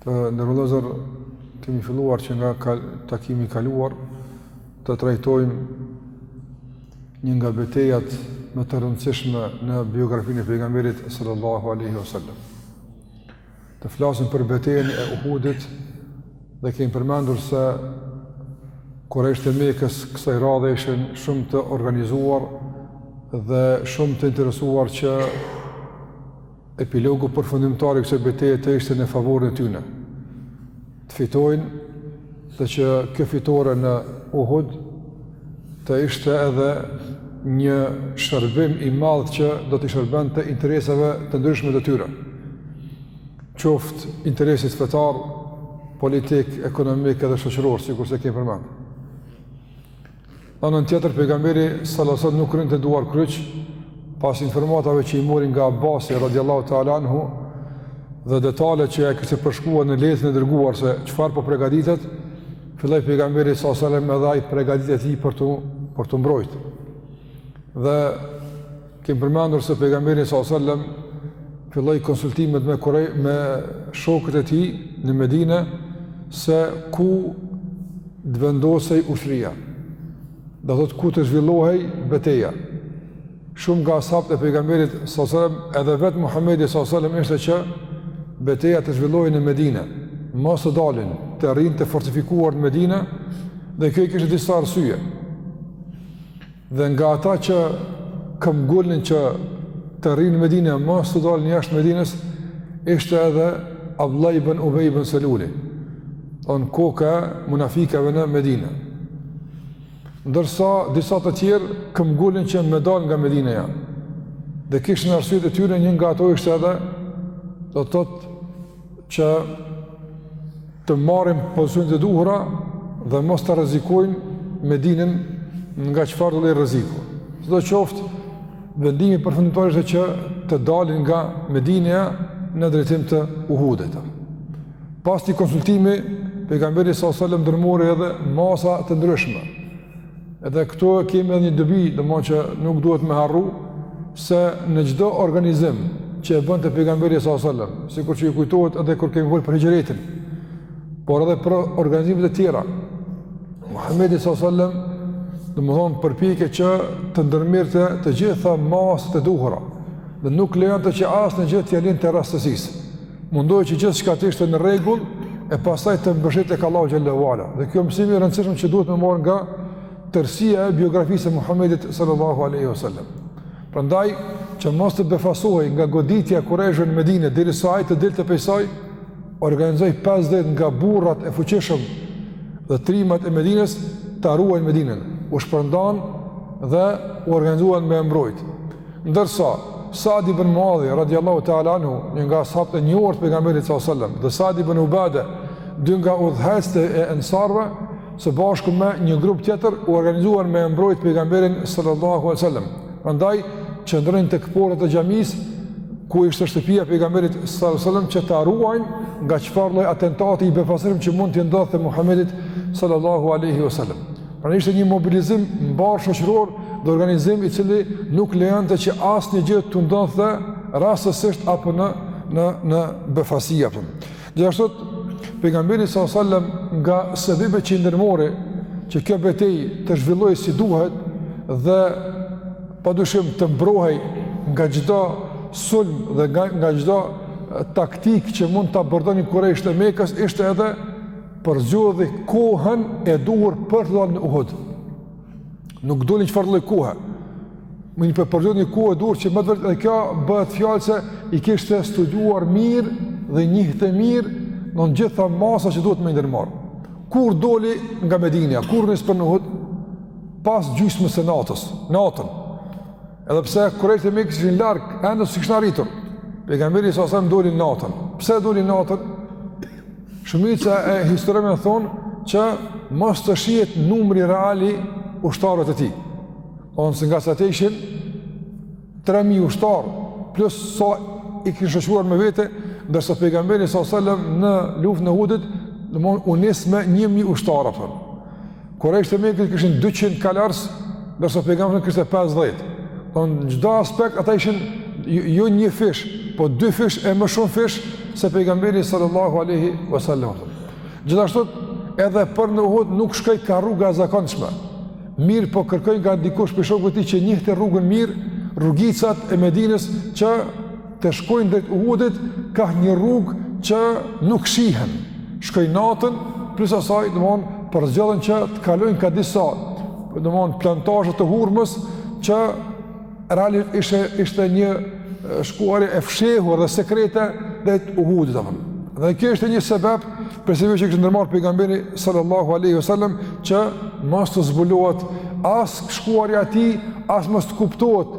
Të nderuar vëllezër, kemi filluar që nga takimi i kaluar të trajtojmë një nga betejat më të rëndësishme në biografinë e pejgamberit sallallahu aleyhi wa sallam. Të flasim për betejën e Uhudit dhe kemi përmendur se kurejshët e Mekës kësaj radhe ishin shumë të organizuar dhe shumë të interesuar që Epilogu përfundimtar i kësaj beteje të ishte në favorin e tyre. Të fitojnë dhe që kjo fitore në Uhud të ishte edhe një shërbim i madh që do t'i shërbente interesave të ndryshme të tyre. Qoftë interesit fetar, politik, ekonomik edhe shoqëror, sikurse kemi përmend. Në anën tjetër, pejgamberi sallallahu alajhi wasallam nuk rrinte duarkryq, pas informatave që i mori nga Abasi radhiyallahu ta'ala anhu dhe detalet që ai kishte përshkruar në letrën e dërguar se çfarë po përgatitet, filloi pejgamberi sallallahu alajhi wasallam edhe ai përgatitjet e tij për t'u për t'u mbrojt. Dhe Kemi përmendur se pejgamberi sallallahu alajhi wasallam filloi konsultimet me kurej me shokët e tij në Medinë se ku të vendosej ushtria. Do thotë ku të zhvillohej beteja. Shumë nga as'habët e pejgamberit sallallahu alajhi wasallam edhe vetë Muhamedi sallallahu alajhi wasallam ishte që beteja të zhvillohej në Medinë. Mos të dalin të rrinë të fortifikuar në Medinë dhe kjo i kishte disa arsye. Dhe nga ata që këmbëngulnin që të rrinë në Medinë, mos të dalin jashtë Medinës, ishte edhe Abdullah ibn Ubay ibn Salul, domethënë koka e munafikëve në Medinë. Ndërsa disa të tjerë këmbëngulnin që me dal nga Medineja. Dhe kishin arsyet e tyre një nga ato ishte edhe do të thotë që të marrim pozicionet e duhura dhe mos të rrezikojmë Medinën nga çfarëdo lloj rreziku. Sidoqoftë vendimi përfundimtar ishte që të dalin nga Medineja në drejtim të Uhudit. Pas atij konsultimi pejgamberi sallallahu alajhi wasallam ndërmori edhe masa të ndryshme Edhe këtu kemi edhe një dobi, domethënë që nuk duhet me harru se në çdo organizim që e bënte pejgamberi sallallahu alajhi wasallam, sikur që ju kujtohet edhe kur kemi folur për hixhretin, por edhe për organizimet e tjera. Muhamedi sallallahu alajhi wasallam domethënë përpiqej që të ndërmerrte të gjitha masat e duhura dhe nuk lejonte që asnjë gjë t'ia linte rastësisë. Mundohet që gjithçka të ishte në rregull e pastaj të mbështetej tek Allahu xhelle ue ala. Dhe kjo mësim i rëndësishëm që duhet me marrë nga tërësia e biografisë së Muhamedit sallallahu alaihi wasallam. Prandaj që mos të befasohej nga goditja e Kurejshëve në Medinë derisa ai të dilte prej saj, organizoi 50 nga burrat e fuqishëm dhe trimat e Medinës ta ruajnë Medinën. U shpërndan dhe u organizuan me e mbrojt. Ndërsa, Sa'd ibn Muadhi, radiallahu ta'ala anhu, një nga sahabët e njohur të pejgamberit sallallahu alajhi wasallam, dhe Sa'd ibn Ubade, dy nga udhëheqësit e Ensarëve, së bashku me një grup tjetër u organizuan me e mbrojt pejgamberin sallallahu alajhi wasallam. Prandaj qëndronin tek portat e xhamisë ku ishte shtëpia e pejgamberit sallallahu alajhi wasallam që ta ruajnë nga çfarë lloj atentati i befasshëm që mund t'i ndodhte Muhamedit sallallahu alajhi wasallam. Pra ishte një mobilizim mbarë shoqëror dhe organizim i cili nuk lejonte që asnjë gjë të ndodhte rastësisht apo në në në befasi apo. Gjithashtu pejgamberi sa sallam nga sebebet që i ndërmori që kjo betejë të zhvillohej si duhet dhe padyshim të mbrohej nga çdo sulm dhe nga nga çdo taktikë që mund ta përdornin kurejshët e Mekës ishte edhe përzgjodhi kohën e duhur për të dalë në Uhud. Nuk doli në çfarë lloj kohe. Përzgjodhi një kohë e duhur që me të vërtetë edhe kjo bëhet fjalë se i kishte studiuar mirë dhe njihte mirë në në gjitha masa që duhet me i ndërmarrë. Kur doli nga Medinja, kur u nis për në Uhud, pas gjysmës e natës, natën, Edhe pse kurejshët e Mekës ishin larg, ende s'kishin arritur. Pejgamberi sa sallam doli natën. Pse doli natën? Shumica e historianëve thonë që mos të shihet numri real i ushtarëve të tij. Se nga sa ata ishin 3000 ushtarë plus sa i kishin shoqëruar me vete, ndërsa pejgamberi sa sallam në luftën e Uhudit, domthonë u nis me 1000 ushtarë apo. Kurejshët e Mekës kishin 200 kalorës, ndërsa pejgamberi kishte 50. Në çdo aspekt, ata ishin jo, jo një fish, po dy fish e më shumë fish se pejgamberi sallallahu aleyhi wasallam. Gjithashtu, edhe për në Uhud nuk shkoi ka rruga e zakonshme. Mirëpo kërkoi nga dikush prej shokëve të tij që njihte rrugën mirë, rrugicat e Medinës që Të shkojnë drejt Uhudit ka një rrugë që nuk shihen. Shkojnë natën, plus asaj, domethënë, përzgjedhin që të kalojnë ka disa, domethënë, plantazhe të hurmës që realisht ishte ishte një shkuarje e fshehur dhe sekrete drejt Uhudit, domethënë. Dhe kjo ishte një sebeb prej sebebeve që kishte ndërmarrë pejgamberi sallallahu aleyhi sallam që mos të zbulohet as shkuarja e tij, as mos të kuptohet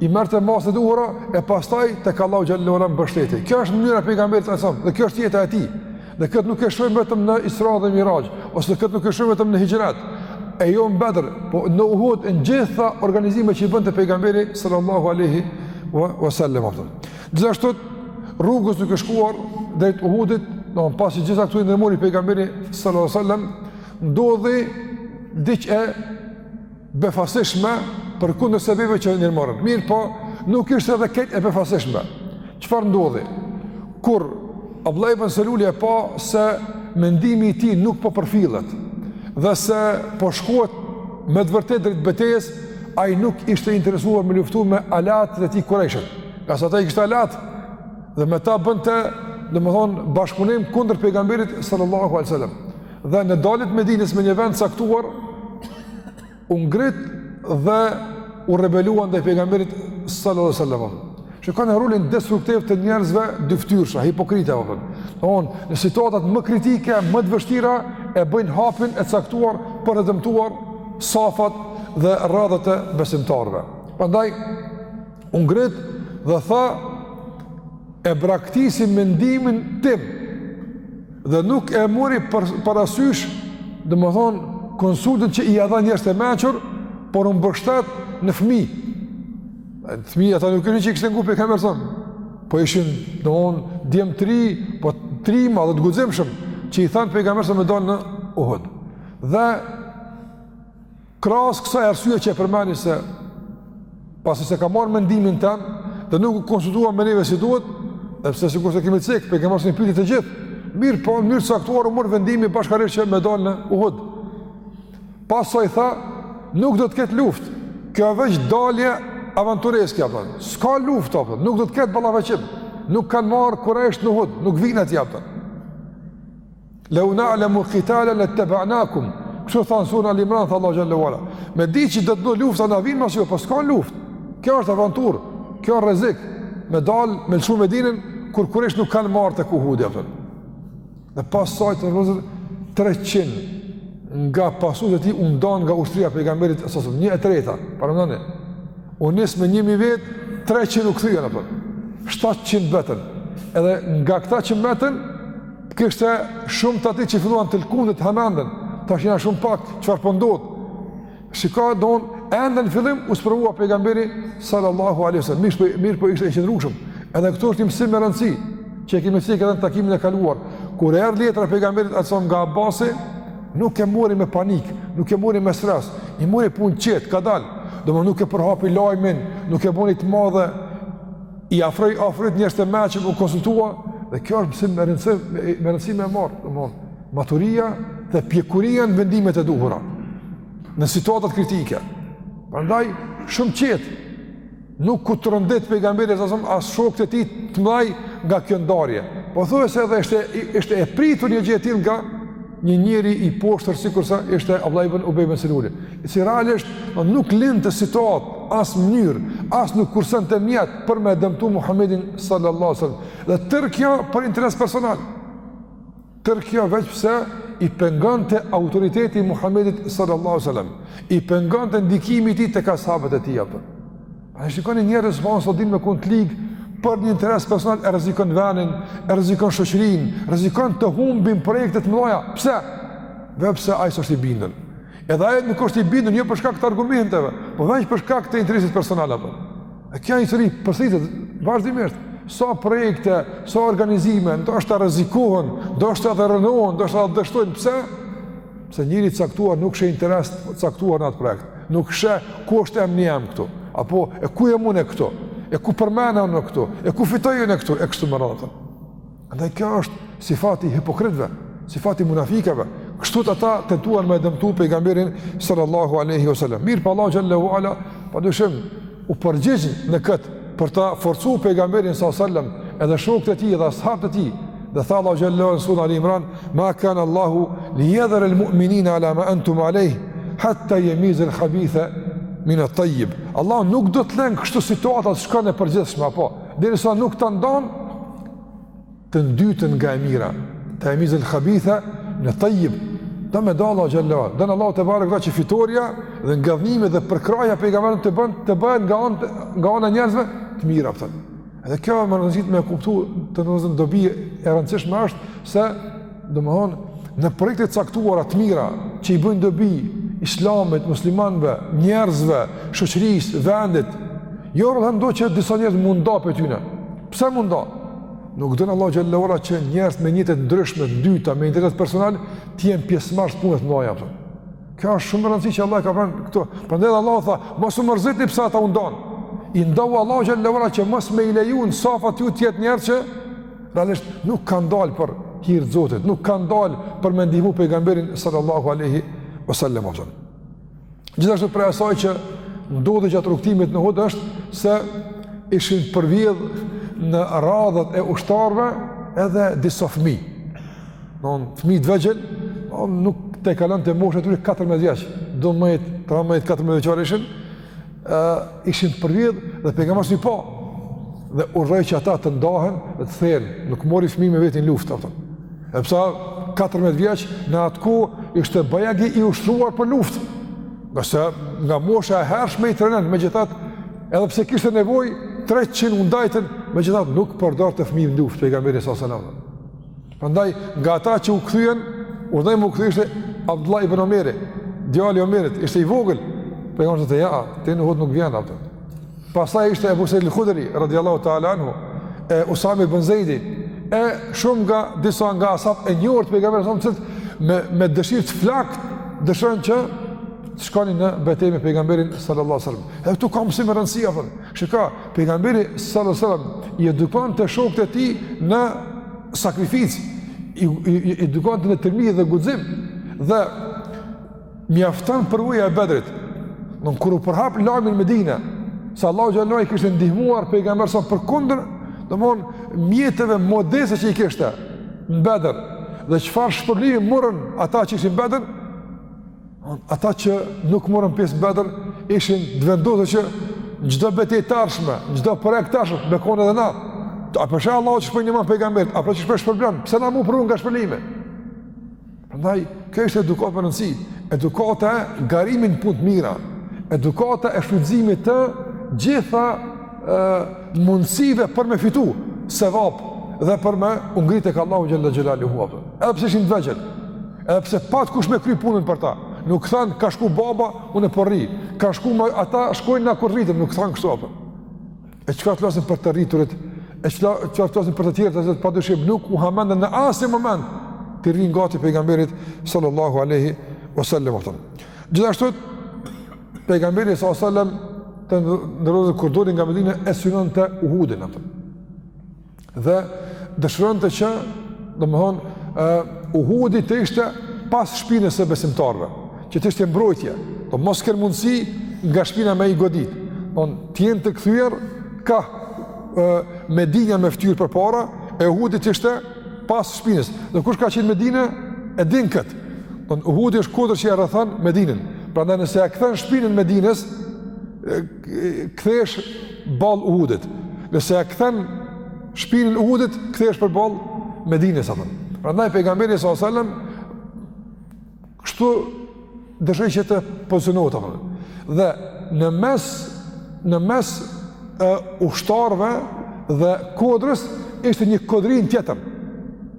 i merrte masat e duhura e pastaj tek Allahu xhelle ve ala mbështeti. Kjo është mënyra e pejgamberit alejhi selam, dhe kjo është jeta e tij. Dhe këtë nuk e shohim vetëm në Isra dhe Miraxh, ose këtë nuk e shohim vetëm në Hixhret, e jo në Bedr, po në Uhud në gjitha organizime që i bënte pejgamberi sallallahu alaihi wasallam. Gjithashtu rrugës duke shkuar drejt Uhudit, domethënë pasi gjitha këto i ndërmori pejgamberi sallallahu alaihi wasallam, ndodhi diç e befasishme përkundër sebebeve që u ndërmorën. Mirëpo, nuk ishte edhe krejt e befasishme. Çfarë ndodhi? Kur Abdullah ibn Seluli e pa se mendimi i tij nuk po përfillet dhe se po shkohet me të vërtetë drejt betejës, ai nuk ishte i interesuar me luftu me aleatët e tij kurejshët. Ngase ata i kishte aleatë dhe me ta bënte, domethënë, bashkëpunim kundër pejgamberit sallallahu alaihi wasallam. Dhe në dalje të Medinës me një vend të caktuar u ngrit dhe u rebelua ndaj pejgamberit sallallahu alajhi wasallam. Shikoni rolin destruktiv të njerëzve dyftyrsha, hipokritë, domethënë, në situatat më kritike, më të vështira e bëjnë hapin e caktuar për të dëmtuar safat dhe radhët e besimtarëve. Prandaj u ngrit dhe tha e braktisi mendimin tim dhe nuk e mori parasysh, dhe më thonë, konsultën që i adha njërës të meqër, por unë bështet në fmi. Fmi, ata nuk kërë që i kështë në gupe, ka mërë thonë, po ishin, dhe më thonë, djemë tri, po tri ma dhe të gudzim shumë, që i thanë për i ka mërë thonë me dalë në uhët. Dhe, Krahas kësaj arsye që e përmendi se pasi s'e ka marrë mendimin tem dhe nuk u konsultua me neve si duhet, edhe pse sikurse kemi cekë, pejgamberi alejhi selam i pyti të gjithë, mirëpo, në mënyrë të caktuar u mor vendimi bashkërisht që me dalë në Uhud. Pastaj tha, nuk do të ketë luftë, kjo është veç dalje avantureske, a kupton, s'ka luftë, a kupton, nuk do të ketë ballafaqim, nuk kanë me ardh kurejshët në Uhud, nuk vijnë aty, a kupton. Lau na'lamu qitalan lattaba'nakum. Kështu thanë sura Al-Imran, tha Allahu xhelle ve ala. Me dit që do të bëhet lufta na vijmë mas jush, po s'ka luftë. Kjo është avanturë. Kjo është rrezik. Me dal me lëshu Medinën kur kurejshët nuk kanë me ardh tek Uhudi, a kupton. Dhe pastaj 300 nga pasuesit e tij u ndanë nga ushtria e pejgamberit alejhi selam 1/3. Paramendoni. U nis me 1000 vetë, 300 u kthyen a kupton. 700 mbetën. Edhe nga këta që mbetën, Kishte shumë t'atij që filluan të lkunden, t'hamenden, tash ishin shumë pak, çfarë po ndodh. Shiko, domethënë, ende n'fillim, u sprovua pejgamberi sallallahu aleyhi sallam. Mirëpo, mirëpo ishte i qëndrueshëm. Edhe këtu është një mësim me rëndësi, që e kemi cekë edhe në takimin e kaluar. Kur erdh letra pejgamberit atëson nga Abasi, nuk e mori me panik, nuk e mori me stres, e mori punën qetë, kadalë. Domethënë nuk e përhapi lajmin, nuk e boni të madhe, i afroi afër njerëzit e mëdhenj që m'u konsultua dhe kjo është mësim me rëndësi me rëndësi me e marrë, domthonë maturia dhe pjekuria në vendimet e duhura në situatat kritike. Prandaj shumë qet nuk u trondit pejgamberi s.a.s. as shokët e tij të mëdhaj nga kjo ndarje. Pothuajse edhe ishte ishte e pritur një gjë e tillë nga një njeri i poshtër sikurse ishte Abdullah ibn Ubay ibn Selul. Se realisht nuk linte situatë as mënyrë, as nuk kursente mjet për me dëmtu Muhammedin sallallahu alaihi wasallam. Dhe tërë kjo për interes personal. Tërë kjo veç pse i pengonte autoriteti i Muhammedit sallallahu alaihi wasallam. I pengonte ndikimi i tij tek ashabët e tij apo. A e shikoni njerëzit sa dinë me kon të lig, për një interes personal e rrezikon venin, e rrezikon shoqërinë, rrezikon të humbin projekte të mëdha. Pse? Veç pse ai s'është i bindun. Edhe ai nuk është i bindun jo për shkak të argumenteve, po veç për shkak të interesit personal apo. E kjo histori përsëritet vazhdimisht. Sa projekte, sa organizime, ndoshta rrezikohen, ndoshta edhe rënohen, ndoshta edhe dështojnë. Pse? Pse njeri i caktuar nuk sheh interes t'caktuar në atë projekt, nuk sheh ku është emni jem këtu, apo e ku jam unë këtu, e ku përmendem unë këtu, e ku fitoj unë këtu, e kështu me radhë. Andaj kjo është sifati i hipokritëve, sifati i munafikëve, kështu ata tentuan me dëmtu pejgamberin sallallahu aleyhi wa sallam. Mirëpo Allahu xhelle ve ala, pa dyshim, u përgjigj në këtë për ta forcu pejgamberin sa sallam edhe shokët e tij dhe ashabët e tij dhe tha Allahu xhallahu në suren Al-Imran ma kan Allahu li yadhara al-mu'minina ala ma antum alayh hatta yamiz al-khabitha min at-tayyib Allahu nuk do ta lën kështu situata t'shkon e përgjithshme apo derisa nuk ta ndon të ndytën nga e mira, jemizel khabitha minet tajjib, do me da Allahu xhelle ve ala, don Allahu tebareke ve teala që fitorja dhe ngadhënjimi dhe përkrahja e pejgamberit të bën, të bëhen nga ana, nga ana e njerëzve të mirë apo. Edhe kjo me rëndësi me e kuptu të rëndësit dobi e rëndësishme është se, domethënë, në projekte t'caktuara të mira që i bëjnë dobi islamit, muslimanve, njerëzve, shoqërisë, vendit, jo medoemos që disa njerëz munda prej tyne, Pse m'u nda? Nuk don Allahu xhele ve ala që njerëz me nijete t'ndryshme, t'dyta, me interes personal, të jenë pjesëmarrës n'punë t'mdhaja. Për. Kjo është shumë rëndësi që Allahu i ka pranë këto. Prandaj edhe Allahu tha, mos u mërzitni pse ata u ndan. I ndau Allahu xhele ve ala që mos me i leju në safat ju të jetë njerëz që realisht nuk kanë dalë për hir të Zotit, nuk kanë dalë për me ndihmu pejgamberin sallallahu aleyhi wa sallam. Gjithashtu prej asaj që ndodhi gjatë rrugëtimit në Uhud është se ishin përvjedh në radhët e ushtarëve edhe disa fëmijë. Don fëmijë të vegjël, nuk tejkalonte mosha e tyre 14 vjeç, 12, 13, 14 vjeçar ishin ë ishin të përvjedh dhe pejgamberi i pa dhe urdhëroi që ata të ndahen dhe të kthehen, nuk mori fëmijë me veti n'luftë ato. Edhe pse 14 vjeç në atë kohë ishte bajagi i ushtruar për luftë. Ngase nga mosha e hershme i trenon megjithatë, edhe pse kishte nevojë 300 u ndajtën, megjithatë nuk përdorte fëmijë në luftë pejgamberi sallallahu alajhi wasallam. Prandaj nga ata që u kthyen, urdhëroi me u kthye ishte Abdullah ibn Omeri, djali i Omerit, ishte i vogël. Pejgamberi thotë: "Jo, ti në Uhud nuk vjen atë." Pastaj ishte Abu Sa'id al-Khudri radhiyallahu ta'ala anhu, e Usame ibn Zeidi, e shumë nga disa nga ashabët e njohur të pejgamberit sa thotë me me dëshirë të flaktë dëshironin që të shkonin në betejë me pejgamberin sallallahu alaihi wasallam. Edhe këtu ka mësim me rëndësi apo. Shiko, Pejgamberi sallallahu alajhi wasallam i edukonte shokët e tij në sakrificë, i, i, i edukonte në trimëri dhe guxim dhe mjafton përvoja e Bedrit. Në kur u përhap lajmi n'Medine, se Allahu xhallahu i kishte ndihmuar pejgamberin sa përkundër, domthon mjeteve modeste që i kishte në Bedër dhe çfarë shpërblimi morën ata që ishin në Bedër, Ata që nuk morën pjesë në Bedër ishin të vendosur që n'çdo betejë t'ardhshme, n'çdo projekt t'ardhshme me kon edhe na. A po sheh Allahu qysh po e ndihmon pejgamberin, a po sheh qysh po shpërblen? Pse na m'u privu nga shpërblimi? Prandaj kjo është edukatë me rëndësi, edukata e garimit n'punë të mira, edukata e shfrytëzimit të gjitha ë mundësive për me fitu sevap dhe për me u ngrit tek Allahu xhalla xhelalu hu. Edhe pse ishin të vegjël, Edhe pse pat kush me kry punën për ta. Nuk thanë, ka shku baba, unë po rri. Po ka shku ma, ata shkojnë na kur rritemi, nuk thanë kështu apë. E çka të flasim për të rriturit, e çka të flasim për të tjerët, e ata pa dyshim, nuk u hamendën në asnjë moment t'i rrinë gati pejgamberit sallallahu aleyhi wa sallam. Gjithashtu, pejgamberi sallallahu aleyhi wa sallam, të nderuar kur doli nga Medina, e synonte Uhudin. Apë. Dhe dëshironte që, domthon, ë Uhudi të ishte pas shpinës së besimtarëve, që të ishte mbrojtje, të mos kenë mundsi nga shpina me i godit. Domthon të jenë të kthyer ka ë Medina me fytyrë përpara, e Uhudi të ishte pas shpinës. Dhe kush ka qenë Medine e din kët. Domthon Uhudi është kodër që e rrethon Medinën. Prandaj nëse ja kthen shpinën Medinës, kthesh ballë Uhudit. Nëse e kthen shpinën Uhudit, kthehesh përballë Medinës apo. Prandaj pejgamberi sallallahu alajhi wasallam kështu dëshiroi që të pozicionohet apo. Dhe në mes në mes e ushtarëve dhe kodrës ishte një kodrin tjetër.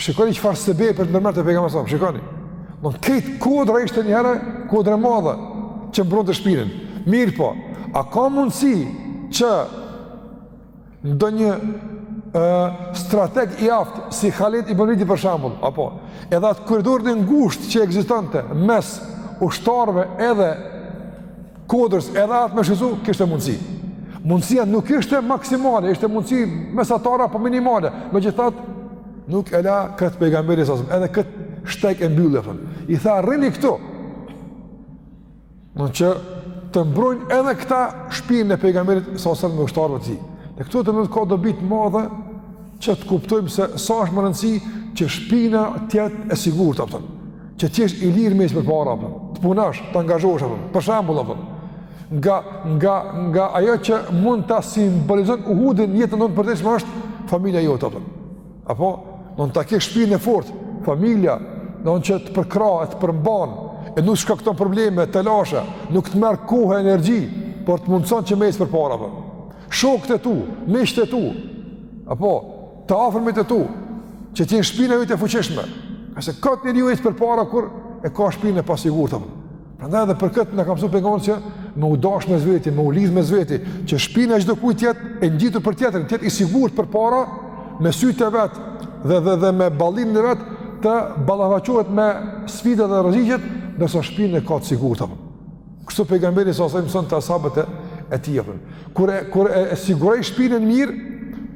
Shikoni çfarë sebepe ndërmerrte pejgamberi sa. Shikoni. Domthon këtë kodra ishte njëherë kodër e madhe që mbronte shpinën. Mirëpo, a ka mundësi që ndonjë e, strateg i aftë si Halid ibn Velidi për shembull, apo edhe atë koridorin e ngusht që ekzistonte mes ushtarve edhe Kodrës edhe atë me shfrytzu, kishte mundësi. Mundësia nuk ishte maksimale, ishte mundësi mesatare apo minimale. Megjithatë, nuk e la këtë pejgamberi sasëm, edhe këtë shteg e mbyllë, i tha, rrini këtu. Domthon që të mbrojnë edhe këta shpinën e pejgamberit sasëm dhe ushtarëve të tij. Dhe këtu domthon ka dobi të madhe që të kuptojmë se sa është me rëndësi që shpina të jetë e sigurt apo. Që të jesh i lirë me ec përpara, apo, të punosh, të angazhohesh, apo, për shembull, apo, nga, nga, nga ajo që mund ta simbolizon Uhudin jetën tonë të përditshme është familja jote apo. Apo, domthon ta ke shpinën e fortë, familja, domthon që të përkrah, e të përmban, e nuk shkakton probleme, telashe, nuk të merr kohë e energji, por të afërmit e tu, që të jenë shpina e jote e fuqishme, ka se këtë njeriu ec përpara kur e ka shpinën e pasigurt apo. Prandaj edhe për këtë na ka msu pejgamberi që me u dash mes veti, me u lidh mes veti, që shpina e çdokujt të jetë e ngjitur për tjetrin, të jetë i sigurt përpara, me sytë e vet dhe, dhe, dhe me ballin e vet, të ballafaqohet me sfida dhe rreziqet, ndërsa shpinën e ka të sigurt apo. Kështu pejgamberi sasëm i mësonte as'habët e, e tij apo. Kur e kur e, e siguroi shpinën mirë,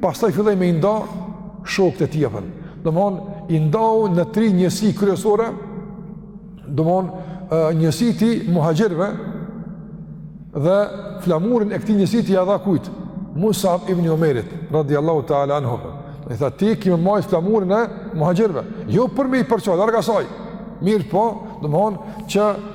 pastaj filloi me i nda shokët e tij apo. Domthon i ndau në tri njësi kryesore. Domthon njësiti i muhaxhirëve dhe flamurin e këtij njësiti ia dha kujt? Musab ibn Umerit radhiyallahu ta'ala anhu. I tha ti ki me majt flamurin e muhaxhirëve, jo për me i përça larg asaj. Mirëpo, domthon që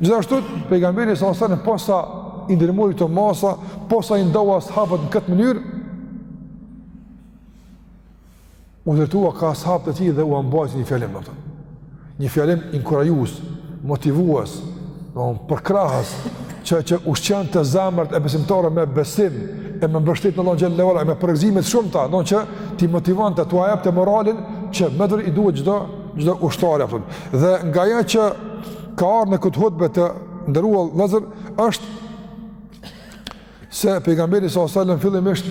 Gjithashtu pejgamberi s.a.s. posa i ndërmori këto masa, posa i ndau ashabët në këtë mënyrë, u drejtua ka ashabët e tij dhe ua mbajti një fjalim domthon. Një fjalim inkurajues, motivues, përkrahës, që, që ushqente zemrat e besimtarëve me besim, e me mbështetje në Allahun xhele ve ala, e me përgëzime të shumta, domthon që t'i motivonte, t'ua jepte moralin, që me dhur i duhet çdo, çdo ushtari. Dhe nga ajo që ka ardhë në këtë hutbe të nderuar vëllezër, është se pejgamberi s.a.s. fillimisht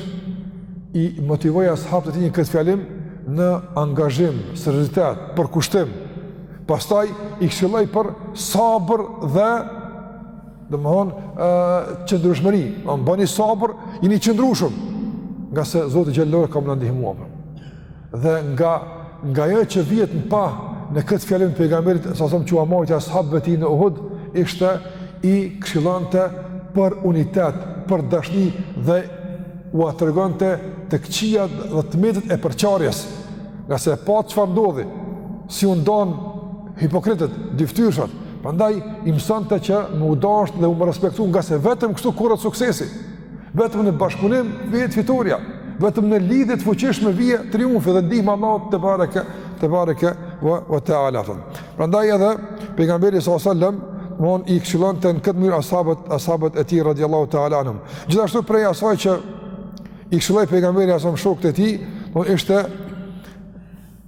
i motivoi ashabët e tij në këtë fjalim në angazhim, seriozitet, përkushtim, pastaj i këshilloi për sabër dhe domethënë qëndrueshmëri, domthon bëni sabër, jini të qëndrueshëm, ngase Zoti xhele ve ala ka me na ndihmu apo. Dhe nga nga ajo që vihet në pah në këtë fjalim të pejgamberit s.a.s. që ua mbajti ashabëve të tij në Uhud ishte i këshillonte për unitet, për dashni dhe ua tregonte të këqijat dhe të metat e përçarjes ngase patë çfarë ndodhi si u ndanë hipokritët, dyfytyrëshat prandaj i mësonte që me u dasht dhe me u respektu ngase vetëm kështu korret suksesi Vetëm në bashkëpunim vjen fitorja. Vetëm në lidhje të fuqishme vjen triumfi dhe ndihma e Allahut tebareke tebareke wa wa taala. Prandaj edhe pejgamberi sallallahu alajhi wasallam domthon i këshillonte në këtë mënyrë ashabët, ashabët e tij radiallahu ta'ala anhum. Gjithashtu prej asaj që i këshilloi pejgamberi a.s. shokët e tij, domthon ishte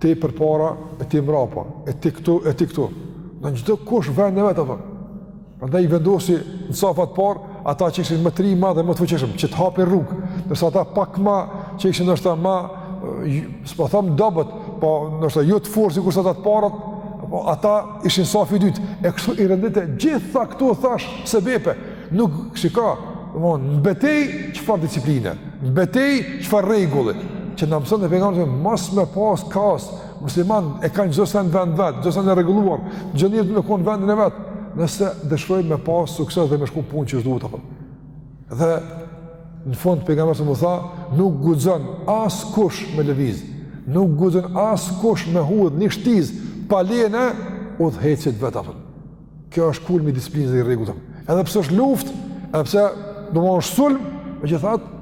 Ti përpara, e ti mbrapa, e ti këtu, e ti këtu. Domthon çdokush në vendin e vet apo. Prandaj i vendosi në saf të parë ata që ishin më trima dhe më të fuqishëm, që të hapin rrugë, ndërsa ata pak ma që ishin ndoshta ma, s'po them të dobët, po ndoshta jo të fortë sikurse ata të parët, po ata ishin safi i dytë. E kështu i renditi gjitha këto thash sebepe. Nuk shiko, domthon në betejë çfarë disipline, në betejë çfarë rregulli që na mëson pejgamberi mos me pas kaos, muslimanët e kanë çdo send vend vet, çdo send e rregulluar, çdo njeri të kon vendin e vet, nëse dëshirojmë me pas sukses dhe me shku punët qysh duhet apo. Dhe në fund pejgamberi u tha, nuk guxon askush me lëviz, nuk guxon askush me hudh një shtizë pa lejen e udhëheqësit të vet apo. Kjo është kulmi i disiplinës dhe i rregullit. Edhe pse është luftë, edhe pse domthon është sulm, megjithatë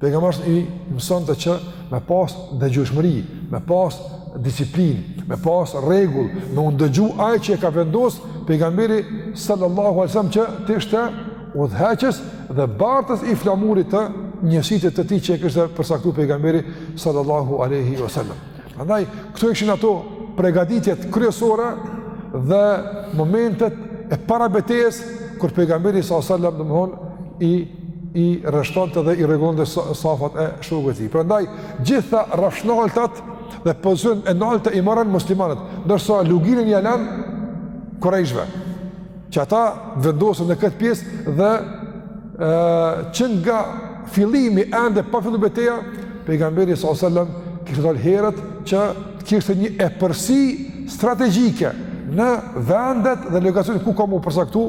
pejgamberi i mësonte që me pas dëgjueshmëri, me pas disiplinë, me pas rregull, me u dëgju ai që e ka vendos pejgamberi sallallahu alajhi wasallam që të ishte udhëheqës dhe bartës i flamurit të njësitit të tij që e kishte përcaktuar pejgamberi sallallahu alajhi wasallam. Andaj, këto i kishin ato pregaditjet kryesore dhe momentet e para betejës, kur pejgamberi sa sallam domethënë, i, i rreshtonte dhe i rregullonte safat e shokëve të tij. Prandaj, gjitha rrafshnaltat dhe pozitën e naltë i morën muslimanët, ndërsa luginën ja lanë kurejshëve. Që ata vendosen në këtë pjesë dhe ë që nga fillimi ende pa fillu beteja, pejgamberi sallallahu alajhi wasallam kishte dalë herët që të kishte një epërsi strategjike në vendet dhe lokacionet ku ka me u përcaktu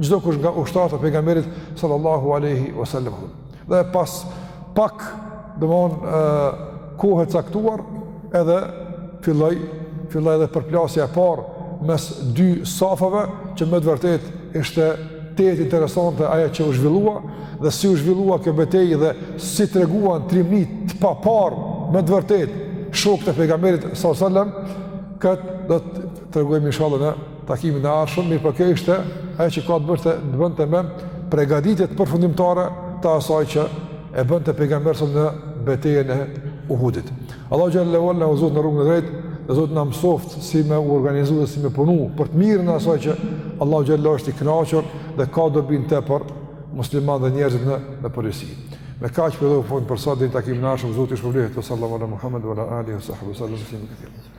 çdokush nga ushtarët e pejgamberit sallallahu alajhi wasallam. Dhe pas pak, domethënë, kohe të caktuar, edhe filloi, filloi edhe përplasja e parë mes dy safave, që me të vërtetë ishte tejet interesante ajo që u zhvillua, dhe si u zhvillua kjo betejë dhe si treguan trimni të paparë me të vërtetë shokët e pejgamberit s.a.s. këtë do ta tregojmë inshallah në takimin e ardhshëm, mirëpo kjo ishte ajo që ka të bëjë të bënte me pregaditjet përfundimtare të asaj që e bënte pejgamberi sa në betejën e Uhudit. Allahu xhallahu na udhëzoftë në rrugën e drejtë, dhe Zoti na mësoftë si me u organizu dhe si me punu për të mirën e asaj që Allahu xhallahu është i kënaqur dhe ka dobi tepër muslimanët dhe njerëzit në përgjithësi. Me kaq po përfundojmë për sot deri takimin e ardhshëm Zoti ju shpërbleftë sallallahu alaihi wa sallam Muhammed wa ala alihi wa sahbihi sallallahu alaihi wa sallam.